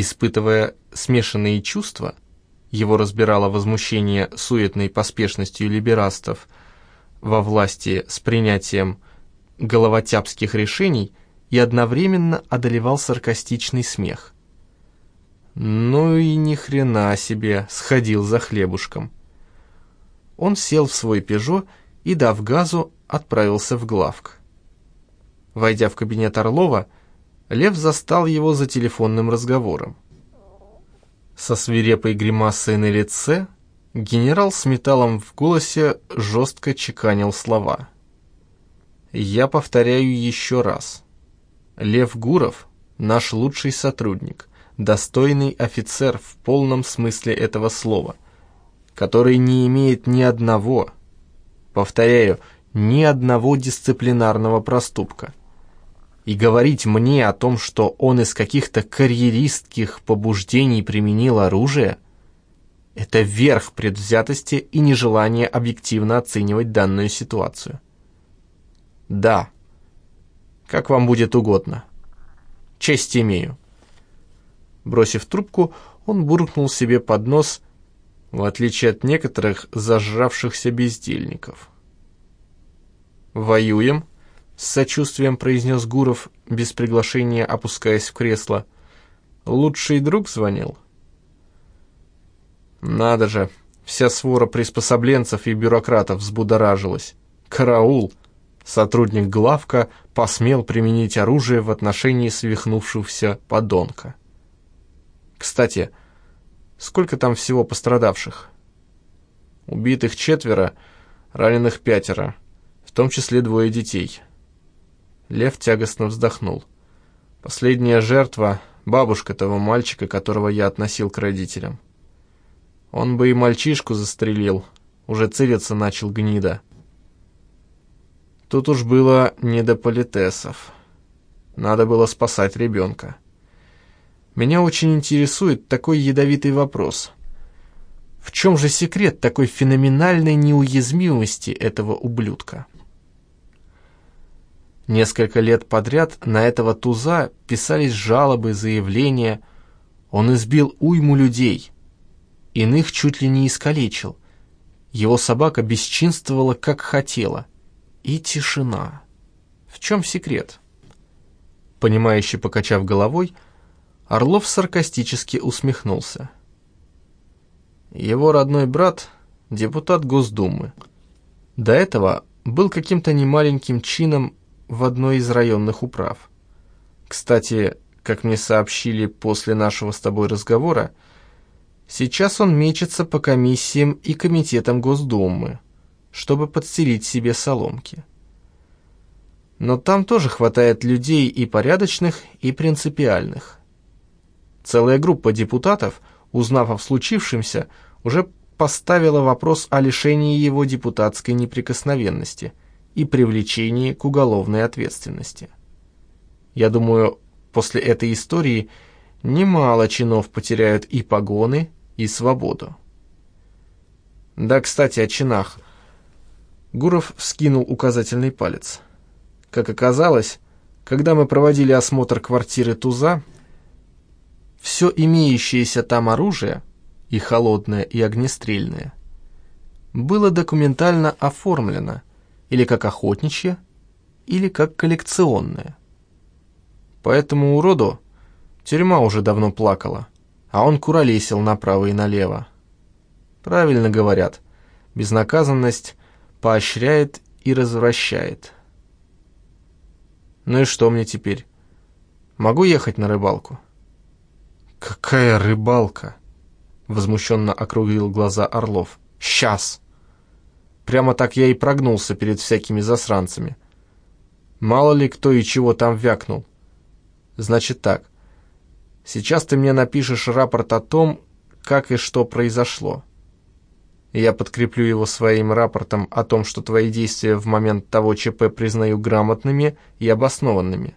Испытывая смешанные чувства, его разбирало возмущение суетной поспешностью либерастов во власти с принятием головотяпских решений и одновременно одолевал саркастичный смех. Ну и ни хрена себе, сходил за хлебушком. Он сел в свой «Пежо» и, дав газу, отправился в главк. Войдя в кабинет Орлова, Лев застал его за телефонным разговором. Со свирепой гримасой на лице генерал с металлом в голосе жестко чеканил слова. «Я повторяю еще раз. Лев Гуров — наш лучший сотрудник, достойный офицер в полном смысле этого слова, который не имеет ни одного, повторяю, ни одного дисциплинарного проступка» и говорить мне о том, что он из каких-то карьеристских побуждений применил оружие, это верх предвзятости и нежелание объективно оценивать данную ситуацию. Да, как вам будет угодно. Честь имею. Бросив трубку, он буркнул себе под нос, в отличие от некоторых зажравшихся бездельников. «Воюем?» С сочувствием произнес Гуров, без приглашения опускаясь в кресло. «Лучший друг звонил?» «Надо же, вся свора приспособленцев и бюрократов взбудоражилась. Караул!» Сотрудник главка посмел применить оружие в отношении свихнувшегося подонка. «Кстати, сколько там всего пострадавших?» «Убитых четверо, раненых пятеро, в том числе двое детей». Лев тягостно вздохнул. Последняя жертва — бабушка того мальчика, которого я относил к родителям. Он бы и мальчишку застрелил, уже целиться начал гнида. Тут уж было не до политесов. Надо было спасать ребенка. Меня очень интересует такой ядовитый вопрос. В чем же секрет такой феноменальной неуязвимости этого ублюдка? Несколько лет подряд на этого туза писались жалобы, заявления. Он избил уйму людей. Иных чуть ли не искалечил. Его собака бесчинствовала, как хотела. И тишина. В чем секрет? Понимающе покачав головой, Орлов саркастически усмехнулся. Его родной брат — депутат Госдумы. До этого был каким-то немаленьким чином в одной из районных управ. Кстати, как мне сообщили после нашего с тобой разговора, сейчас он мечется по комиссиям и комитетам Госдумы, чтобы подстелить себе соломки. Но там тоже хватает людей и порядочных, и принципиальных. Целая группа депутатов, узнав о случившемся, уже поставила вопрос о лишении его депутатской неприкосновенности – и привлечении к уголовной ответственности. Я думаю, после этой истории немало чинов потеряют и погоны, и свободу. Да, кстати, о чинах. Гуров вскинул указательный палец. Как оказалось, когда мы проводили осмотр квартиры Туза, все имеющееся там оружие, и холодное, и огнестрельное, было документально оформлено – или как охотничья, или как коллекционная. По этому уроду тюрьма уже давно плакала, а он куролесил направо и налево. Правильно говорят, безнаказанность поощряет и развращает. Ну и что мне теперь? Могу ехать на рыбалку? Какая рыбалка? Возмущенно округлил глаза Орлов. Сейчас! Прямо так я и прогнулся перед всякими засранцами. Мало ли кто и чего там вякнул. Значит так. Сейчас ты мне напишешь рапорт о том, как и что произошло. Я подкреплю его своим рапортом о том, что твои действия в момент того ЧП признаю грамотными и обоснованными.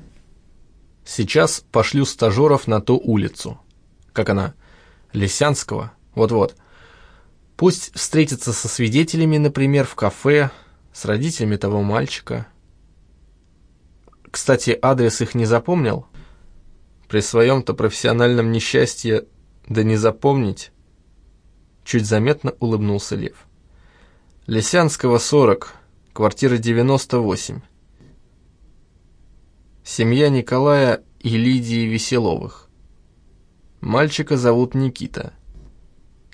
Сейчас пошлю стажеров на ту улицу. Как она? Лисянского? Вот-вот. Пусть встретится со свидетелями, например, в кафе, с родителями того мальчика. Кстати, адрес их не запомнил? При своем-то профессиональном несчастье да не запомнить. Чуть заметно улыбнулся Лев. Лисянского, 40, квартира 98. Семья Николая и Лидии Веселовых. Мальчика зовут Никита.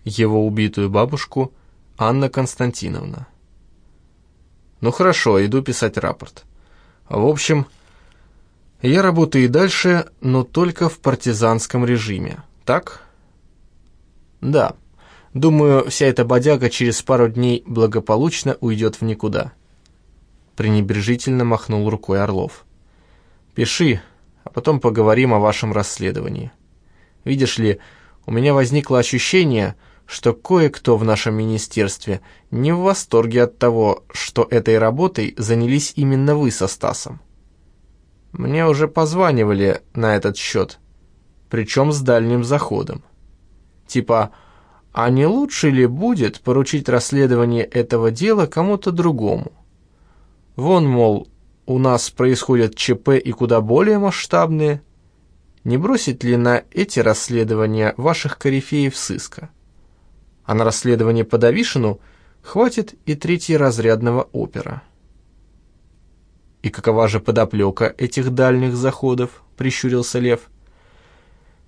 Его убитую бабушку Анна Константиновна. Ну хорошо, иду писать рапорт. В общем, я работаю и дальше, но только в партизанском режиме. Так? Да. Думаю, вся эта бодяга через пару дней благополучно уйдет в никуда. Пренебрежительно махнул рукой Орлов. Пиши, а потом поговорим о вашем расследовании. Видишь ли, у меня возникло ощущение, что кое-кто в нашем министерстве не в восторге от того, что этой работой занялись именно вы со Стасом. Мне уже позванивали на этот счет, причем с дальним заходом. Типа, а не лучше ли будет поручить расследование этого дела кому-то другому? Вон, мол, у нас происходят ЧП и куда более масштабные. Не бросить ли на эти расследования ваших корифеев сыска? А на расследование по Давишину хватит и третьеразрядного опера. «И какова же подоплека этих дальних заходов?» — прищурился Лев.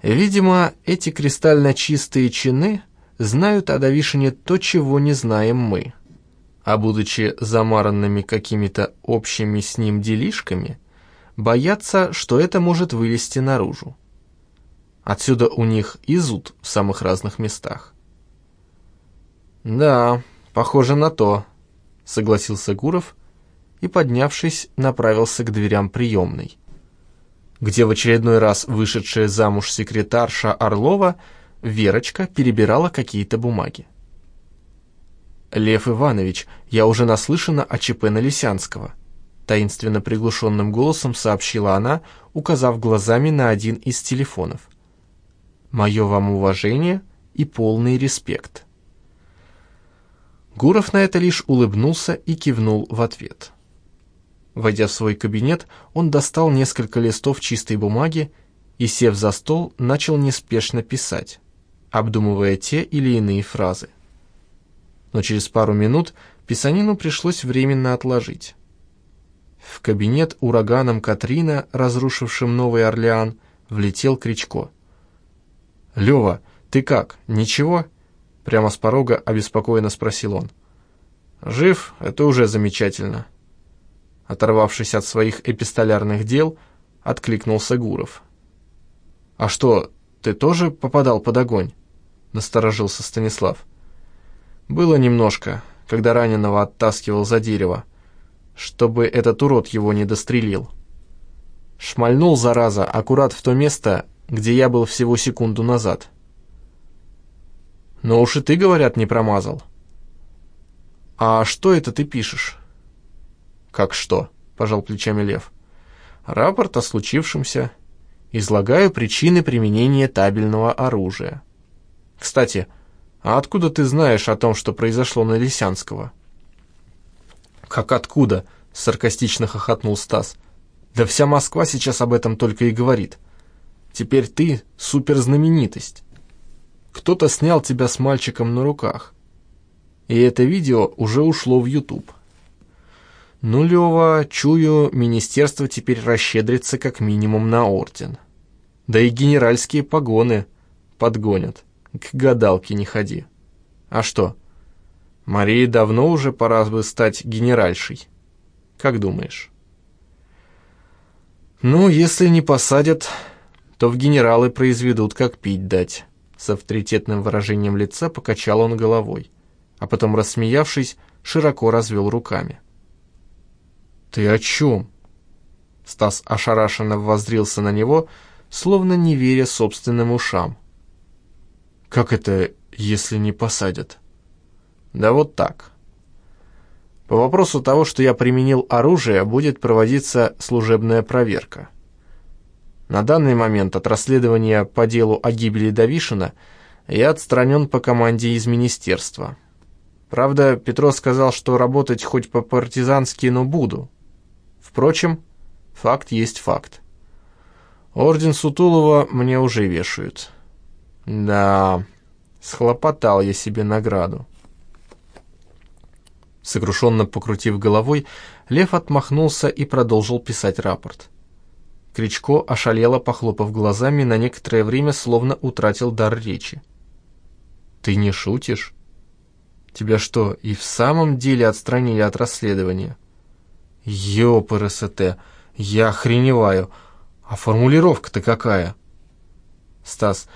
«Видимо, эти кристально чистые чины знают о Давишине то, чего не знаем мы» а будучи замаранными какими-то общими с ним делишками, боятся, что это может вылезти наружу. Отсюда у них и зуд в самых разных местах. «Да, похоже на то», — согласился Гуров и, поднявшись, направился к дверям приемной, где в очередной раз вышедшая замуж секретарша Орлова Верочка перебирала какие-то бумаги. «Лев Иванович, я уже наслышана о ЧП на Лисянского», таинственно приглушенным голосом сообщила она, указав глазами на один из телефонов. «Мое вам уважение и полный респект». Гуров на это лишь улыбнулся и кивнул в ответ. Войдя в свой кабинет, он достал несколько листов чистой бумаги и, сев за стол, начал неспешно писать, обдумывая те или иные фразы но через пару минут писанину пришлось временно отложить. В кабинет ураганом Катрина, разрушившим Новый Орлеан, влетел Кричко. «Лёва, ты как, ничего?» Прямо с порога обеспокоенно спросил он. «Жив, это уже замечательно». Оторвавшись от своих эпистолярных дел, откликнулся Гуров. «А что, ты тоже попадал под огонь?» Насторожился Станислав. Было немножко, когда раненого оттаскивал за дерево, чтобы этот урод его не дострелил. Шмальнул, зараза, аккурат в то место, где я был всего секунду назад. Но уж и ты, говорят, не промазал. А что это ты пишешь? Как что? Пожал плечами Лев. Рапорт о случившемся. Излагаю причины применения табельного оружия. Кстати, «А откуда ты знаешь о том, что произошло на Лисянского?» «Как откуда?» — саркастично хохотнул Стас. «Да вся Москва сейчас об этом только и говорит. Теперь ты суперзнаменитость. Кто-то снял тебя с мальчиком на руках. И это видео уже ушло в YouTube. Ну, Лева, чую, министерство теперь расщедрится как минимум на орден. Да и генеральские погоны подгонят». К гадалке не ходи. А что? Марии давно уже пора бы стать генеральшей. Как думаешь? Ну, если не посадят, то в генералы произведут, как пить дать. С авторитетным выражением лица покачал он головой, а потом, рассмеявшись, широко развел руками. «Ты о чем?» Стас ошарашенно воззрился на него, словно не веря собственным ушам. Как это, если не посадят? Да вот так. По вопросу того, что я применил оружие, будет проводиться служебная проверка. На данный момент от расследования по делу о гибели Давишина я отстранен по команде из министерства. Правда, Петро сказал, что работать хоть по-партизански, но буду. Впрочем, факт есть факт. Орден Сутулова мне уже вешают. Да, схлопотал я себе награду. Сокрушенно покрутив головой, Лев отмахнулся и продолжил писать рапорт. Кричко ошалело, похлопав глазами, на некоторое время словно утратил дар речи. «Ты не шутишь? Тебя что, и в самом деле отстранили от расследования?» «Ёпрст, я охреневаю! А формулировка-то какая?» «Стас,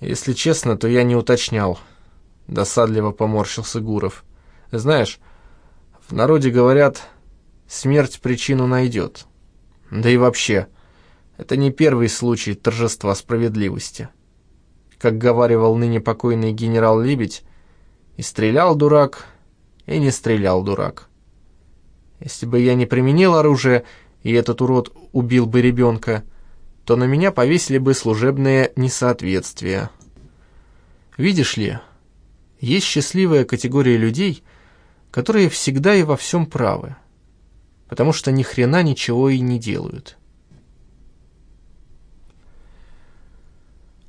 если честно, то я не уточнял», — досадливо поморщился Гуров. «Знаешь, в народе говорят, смерть причину найдет. Да и вообще, это не первый случай торжества справедливости. Как говаривал ныне покойный генерал Лебедь, и стрелял дурак, и не стрелял дурак. Если бы я не применил оружие, и этот урод убил бы ребенка, то на меня повесили бы служебное несоответствие. Видишь ли, есть счастливая категория людей, которые всегда и во всем правы, потому что ни хрена ничего и не делают.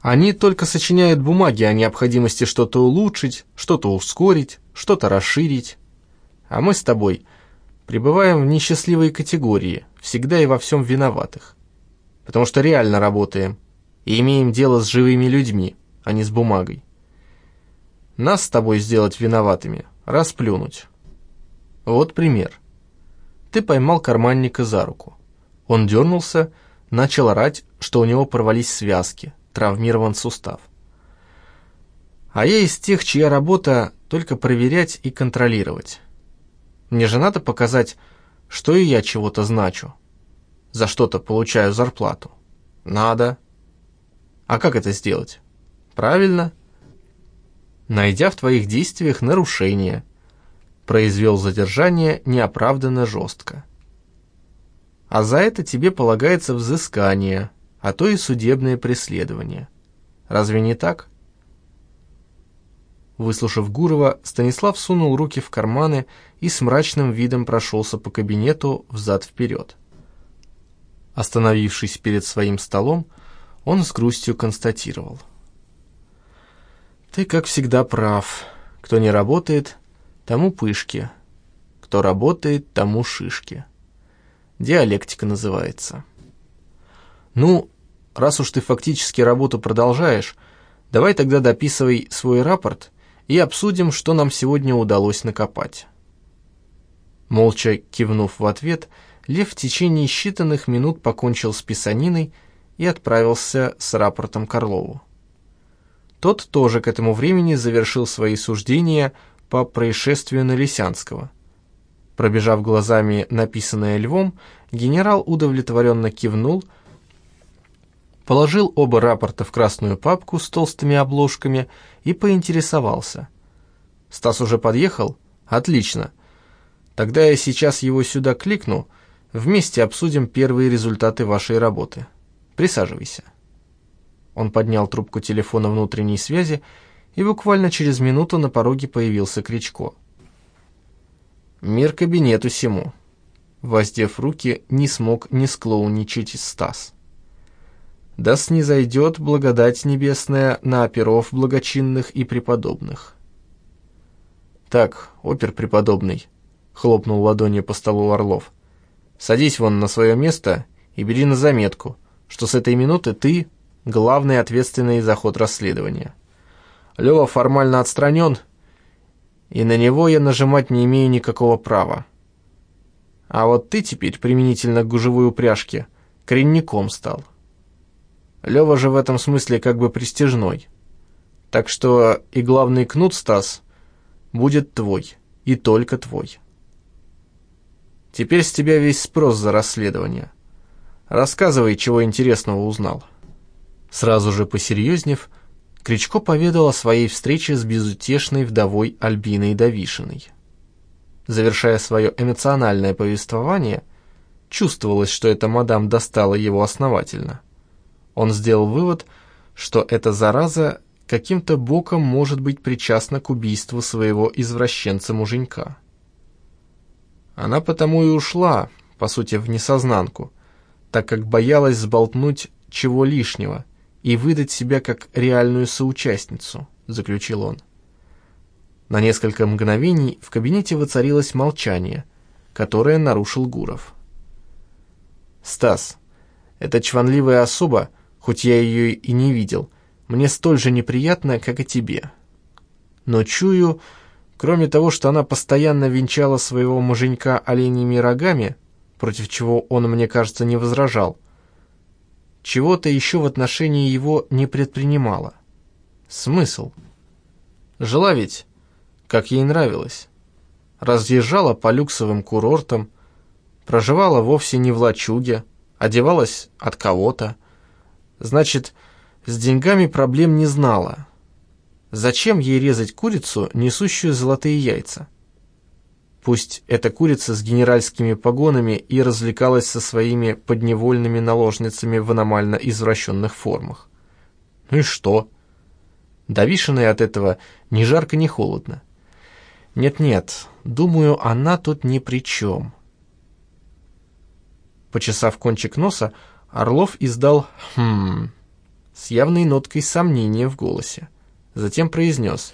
Они только сочиняют бумаги о необходимости что-то улучшить, что-то ускорить, что-то расширить. А мы с тобой пребываем в несчастливой категории, всегда и во всем виноватых. Потому что реально работаем и имеем дело с живыми людьми, а не с бумагой. Нас с тобой сделать виноватыми, расплюнуть. Вот пример. Ты поймал карманника за руку. Он дернулся, начал орать, что у него порвались связки, травмирован сустав. А я из тех, чья работа только проверять и контролировать. Мне же надо показать, что и я чего-то значу. За что-то получаю зарплату. Надо. А как это сделать? Правильно. Найдя в твоих действиях нарушение – произвел задержание неоправданно жестко. А за это тебе полагается взыскание, а то и судебное преследование. Разве не так? Выслушав Гурова, Станислав сунул руки в карманы и с мрачным видом прошелся по кабинету взад-вперед. Остановившись перед своим столом, он с грустью констатировал. «Ты, как всегда, прав. Кто не работает, тому пышки. Кто работает, тому шишки. Диалектика называется. Ну, раз уж ты фактически работу продолжаешь, давай тогда дописывай свой рапорт и обсудим, что нам сегодня удалось накопать. Молча кивнув в ответ, Лев в течение считанных минут покончил с писаниной и отправился с рапортом Карлову. Тот тоже к этому времени завершил свои суждения по происшествию на Лисянского. Пробежав глазами написанное львом, генерал удовлетворенно кивнул, положил оба рапорта в красную папку с толстыми обложками и поинтересовался. «Стас уже подъехал? Отлично. Тогда я сейчас его сюда кликну, вместе обсудим первые результаты вашей работы. Присаживайся». Он поднял трубку телефона внутренней связи и буквально через минуту на пороге появился Кричко. «Мир кабинету сему», — воздев руки, не смог не склоуничать Стас. «Да снизойдет благодать небесная на оперов благочинных и преподобных». «Так, опер преподобный», — хлопнул ладонью по столу Орлов, — «садись вон на свое место и бери на заметку, что с этой минуты ты главный ответственный за ход расследования». Лева формально отстранен, и на него я нажимать не имею никакого права. А вот ты теперь, применительно к гужевой упряжке, коренником стал. Лева же в этом смысле как бы престижной. Так что и главный кнут, Стас, будет твой, и только твой. Теперь с тебя весь спрос за расследование. Рассказывай, чего интересного узнал. Сразу же посерьезнев, Кричко поведал о своей встрече с безутешной вдовой Альбиной Давишиной. Завершая свое эмоциональное повествование, чувствовалось, что эта мадам достала его основательно. Он сделал вывод, что эта зараза каким-то боком может быть причастна к убийству своего извращенца-муженька. Она потому и ушла, по сути, в несознанку, так как боялась сболтнуть чего лишнего и выдать себя как реальную соучастницу, заключил он. На несколько мгновений в кабинете воцарилось молчание, которое нарушил Гуров. «Стас, эта чванливая особа, хоть я ее и не видел, мне столь же неприятна, как и тебе. Но чую, кроме того, что она постоянно венчала своего муженька оленями рогами, против чего он, мне кажется, не возражал, чего-то еще в отношении его не предпринимала. Смысл? Жила ведь, как ей нравилось. Разъезжала по люксовым курортам, проживала вовсе не в лачуге, одевалась от кого-то. Значит, с деньгами проблем не знала. Зачем ей резать курицу, несущую золотые яйца? Пусть эта курица с генеральскими погонами и развлекалась со своими подневольными наложницами в аномально извращенных формах. Ну и что? Давишиной от этого ни жарко, ни холодно. Нет-нет, думаю, она тут ни при чем. Почесав кончик носа, Орлов издал «хм» с явной ноткой сомнения в голосе. Затем произнес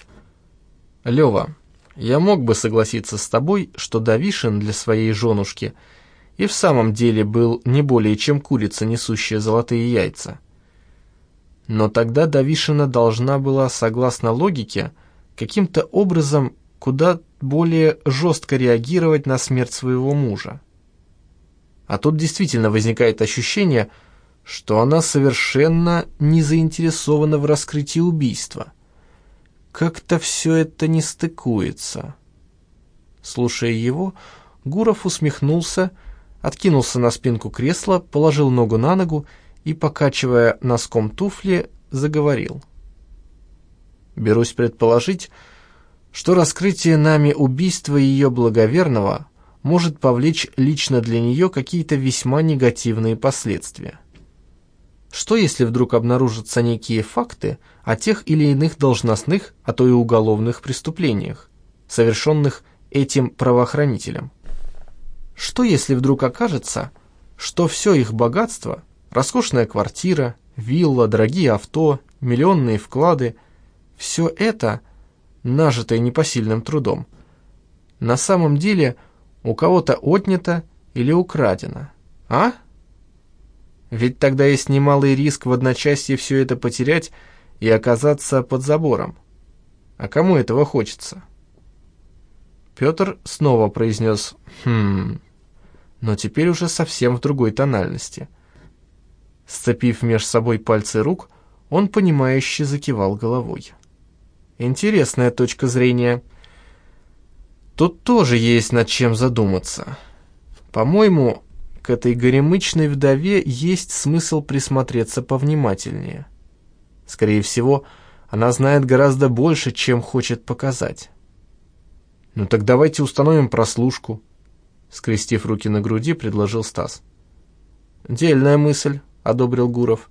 «Лева, я мог бы согласиться с тобой, что Давишин для своей женушки и в самом деле был не более чем курица, несущая золотые яйца. Но тогда Давишина должна была, согласно логике, каким-то образом куда более жестко реагировать на смерть своего мужа. А тут действительно возникает ощущение, что она совершенно не заинтересована в раскрытии убийства – как-то все это не стыкуется. Слушая его, Гуров усмехнулся, откинулся на спинку кресла, положил ногу на ногу и, покачивая носком туфли, заговорил. «Берусь предположить, что раскрытие нами убийства ее благоверного может повлечь лично для нее какие-то весьма негативные последствия. Что если вдруг обнаружатся некие факты о тех или иных должностных, а то и уголовных преступлениях, совершенных этим правоохранителем? Что если вдруг окажется, что все их богатство, роскошная квартира, вилла, дорогие авто, миллионные вклады, все это, нажитое непосильным трудом, на самом деле у кого-то отнято или украдено, а? Ведь тогда есть немалый риск в одночасье все это потерять и оказаться под забором. А кому этого хочется? Петр снова произнес «хм», но теперь уже совсем в другой тональности. Сцепив меж собой пальцы рук, он понимающе закивал головой. Интересная точка зрения. Тут тоже есть над чем задуматься. По-моему, к этой горемычной вдове есть смысл присмотреться повнимательнее. Скорее всего, она знает гораздо больше, чем хочет показать. «Ну так давайте установим прослушку», — скрестив руки на груди, предложил Стас. «Дельная мысль», — одобрил Гуров.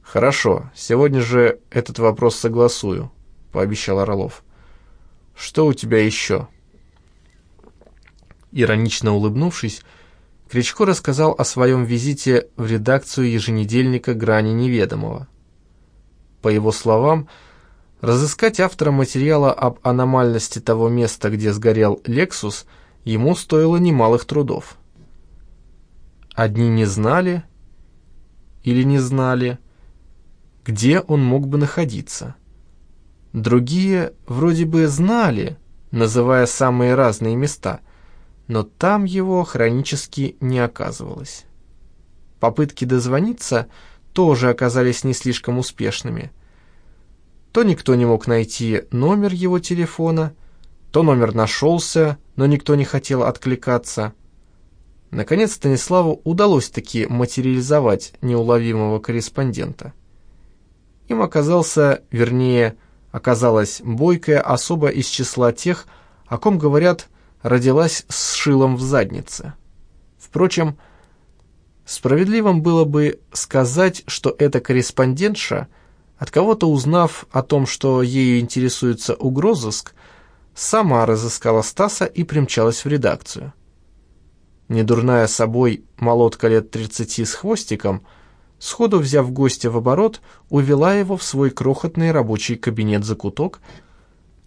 «Хорошо, сегодня же этот вопрос согласую», — пообещал Орлов. «Что у тебя еще?» Иронично улыбнувшись, Кричко рассказал о своем визите в редакцию еженедельника «Грани неведомого». По его словам, разыскать автора материала об аномальности того места, где сгорел «Лексус», ему стоило немалых трудов. Одни не знали или не знали, где он мог бы находиться. Другие вроде бы знали, называя самые разные места – но там его хронически не оказывалось. Попытки дозвониться тоже оказались не слишком успешными. То никто не мог найти номер его телефона, то номер нашелся, но никто не хотел откликаться. Наконец Станиславу удалось таки материализовать неуловимого корреспондента. Им оказался, вернее, оказалась бойкая особа из числа тех, о ком говорят родилась с шилом в заднице. Впрочем, справедливым было бы сказать, что эта корреспондентша, от кого-то узнав о том, что ею интересуется угрозыск, сама разыскала Стаса и примчалась в редакцию. Недурная собой молотка лет тридцати с хвостиком, сходу взяв гостя в оборот, увела его в свой крохотный рабочий кабинет-закуток,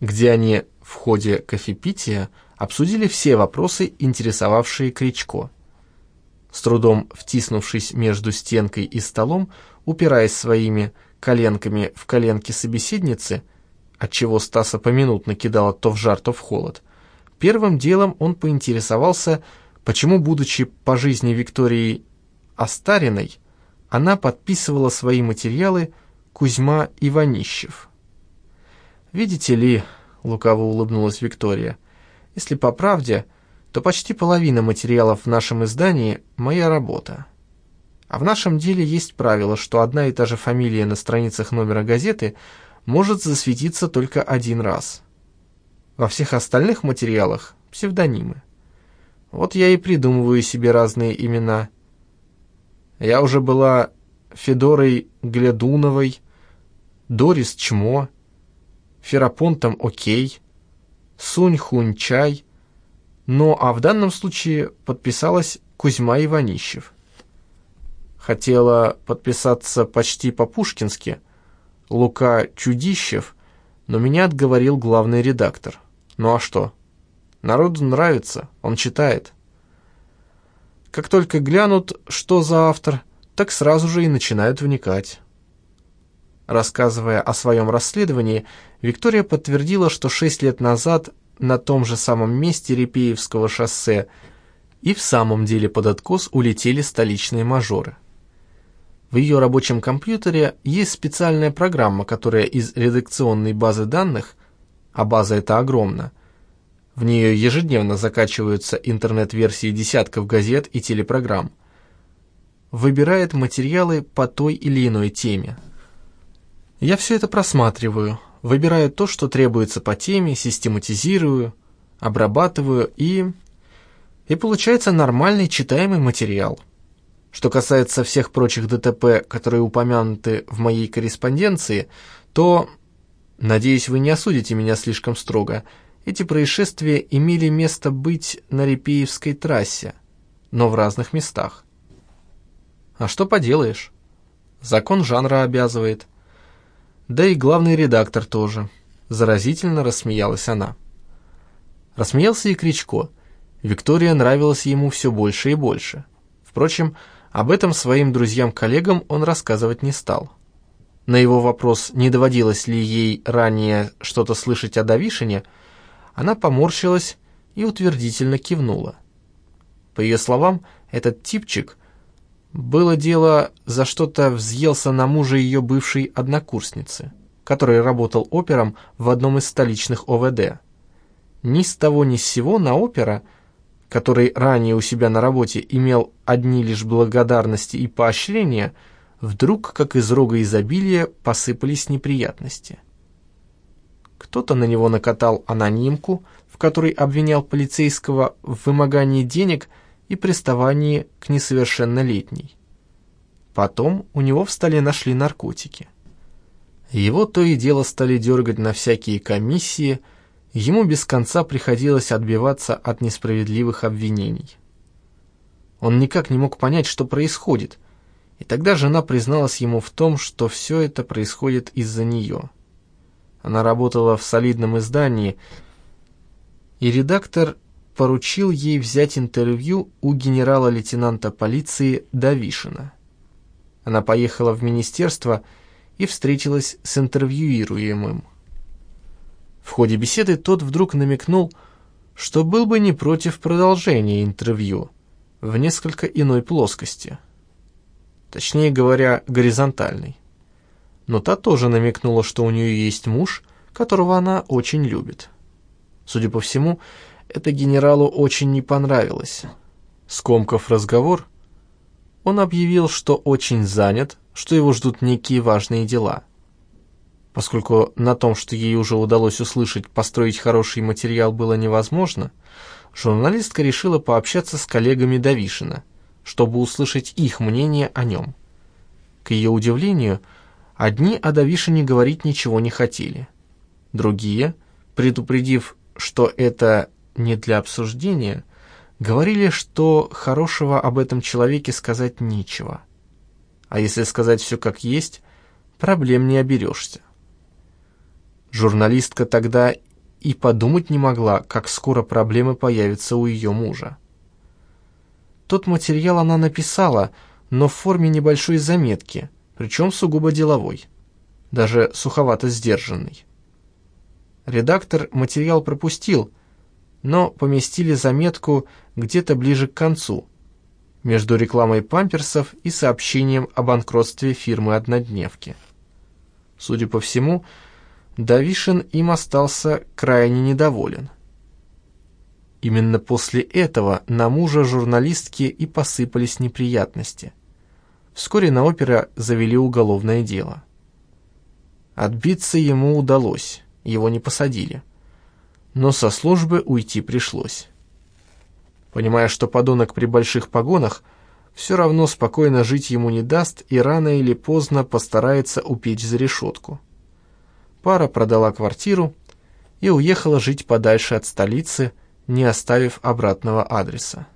где они в ходе кофепития обсудили все вопросы, интересовавшие Кричко. С трудом втиснувшись между стенкой и столом, упираясь своими коленками в коленки собеседницы, отчего Стаса поминутно кидала то в жар, то в холод, первым делом он поинтересовался, почему, будучи по жизни Викторией Остариной, она подписывала свои материалы Кузьма Иванищев. «Видите ли», — лукаво улыбнулась Виктория, — «если по правде, то почти половина материалов в нашем издании — моя работа. А в нашем деле есть правило, что одна и та же фамилия на страницах номера газеты может засветиться только один раз. Во всех остальных материалах — псевдонимы. Вот я и придумываю себе разные имена. Я уже была Федорой Глядуновой, Дорис Чмо, Ферапонтом Окей, Сунь Хунь Чай, но а в данном случае подписалась Кузьма Иванищев. Хотела подписаться почти по-пушкински, Лука Чудищев, но меня отговорил главный редактор. Ну а что? Народу нравится, он читает. Как только глянут, что за автор, так сразу же и начинают вникать. Рассказывая о своем расследовании, Виктория подтвердила, что шесть лет назад на том же самом месте Репеевского шоссе и в самом деле под откос улетели столичные мажоры. В ее рабочем компьютере есть специальная программа, которая из редакционной базы данных, а база эта огромна, в нее ежедневно закачиваются интернет-версии десятков газет и телепрограмм, выбирает материалы по той или иной теме. Я все это просматриваю, выбираю то, что требуется по теме, систематизирую, обрабатываю и... И получается нормальный читаемый материал. Что касается всех прочих ДТП, которые упомянуты в моей корреспонденции, то, надеюсь, вы не осудите меня слишком строго, эти происшествия имели место быть на Репеевской трассе, но в разных местах. А что поделаешь? Закон жанра обязывает – да и главный редактор тоже. Заразительно рассмеялась она. Рассмеялся и Кричко. Виктория нравилась ему все больше и больше. Впрочем, об этом своим друзьям-коллегам он рассказывать не стал. На его вопрос, не доводилось ли ей ранее что-то слышать о Давишине, она поморщилась и утвердительно кивнула. По ее словам, этот типчик было дело, за что-то взъелся на мужа ее бывшей однокурсницы, который работал опером в одном из столичных ОВД. Ни с того ни с сего на опера, который ранее у себя на работе имел одни лишь благодарности и поощрения, вдруг, как из рога изобилия, посыпались неприятности. Кто-то на него накатал анонимку, в которой обвинял полицейского в вымогании денег – и приставании к несовершеннолетней. Потом у него в столе нашли наркотики. Его то и дело стали дергать на всякие комиссии, ему без конца приходилось отбиваться от несправедливых обвинений. Он никак не мог понять, что происходит, и тогда жена призналась ему в том, что все это происходит из-за нее. Она работала в солидном издании, и редактор поручил ей взять интервью у генерала-лейтенанта полиции Давишина. Она поехала в министерство и встретилась с интервьюируемым. В ходе беседы тот вдруг намекнул, что был бы не против продолжения интервью в несколько иной плоскости. Точнее говоря, горизонтальной. Но та тоже намекнула, что у нее есть муж, которого она очень любит. Судя по всему, это генералу очень не понравилось. Скомкав разговор, он объявил, что очень занят, что его ждут некие важные дела. Поскольку на том, что ей уже удалось услышать, построить хороший материал было невозможно, журналистка решила пообщаться с коллегами Давишина, чтобы услышать их мнение о нем. К ее удивлению, одни о Давишине говорить ничего не хотели. Другие, предупредив, что это не для обсуждения, говорили, что хорошего об этом человеке сказать нечего. А если сказать все как есть, проблем не оберешься. Журналистка тогда и подумать не могла, как скоро проблемы появятся у ее мужа. Тот материал она написала, но в форме небольшой заметки, причем сугубо деловой, даже суховато сдержанный. Редактор материал пропустил, но поместили заметку где-то ближе к концу, между рекламой памперсов и сообщением о банкротстве фирмы-однодневки. Судя по всему, Давишин им остался крайне недоволен. Именно после этого на мужа журналистки и посыпались неприятности. Вскоре на опера завели уголовное дело. Отбиться ему удалось, его не посадили. Но со службы уйти пришлось. Понимая, что подонок при больших погонах все равно спокойно жить ему не даст и рано или поздно постарается упечь за решетку пара продала квартиру и уехала жить подальше от столицы, не оставив обратного адреса.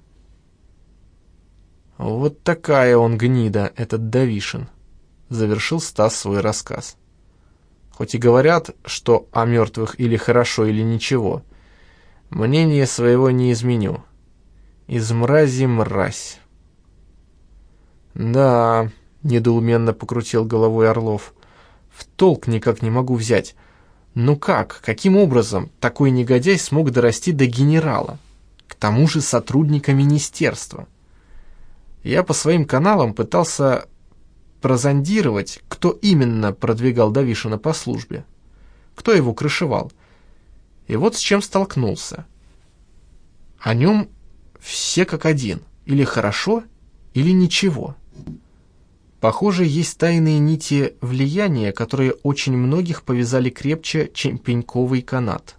«Вот такая он гнида, этот Давишин», — завершил Стас свой рассказ. «Хоть и говорят, что о мертвых или хорошо, или ничего, мнение своего не изменю. Из мрази мразь». «Да», — недоуменно покрутил головой Орлов, — в толк никак не могу взять. Ну как, каким образом такой негодяй смог дорасти до генерала? К тому же сотрудника министерства. Я по своим каналам пытался прозондировать, кто именно продвигал Давишина по службе, кто его крышевал. И вот с чем столкнулся. О нем все как один, или хорошо, или ничего. Похоже, есть тайные нити влияния, которые очень многих повязали крепче, чем пеньковый канат.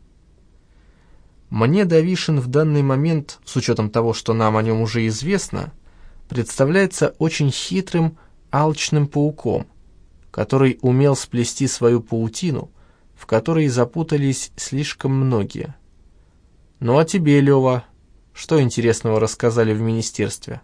Мне Давишин в данный момент, с учетом того, что нам о нем уже известно, представляется очень хитрым, алчным пауком, который умел сплести свою паутину, в которой запутались слишком многие. Ну а тебе, Лева, что интересного рассказали в министерстве?»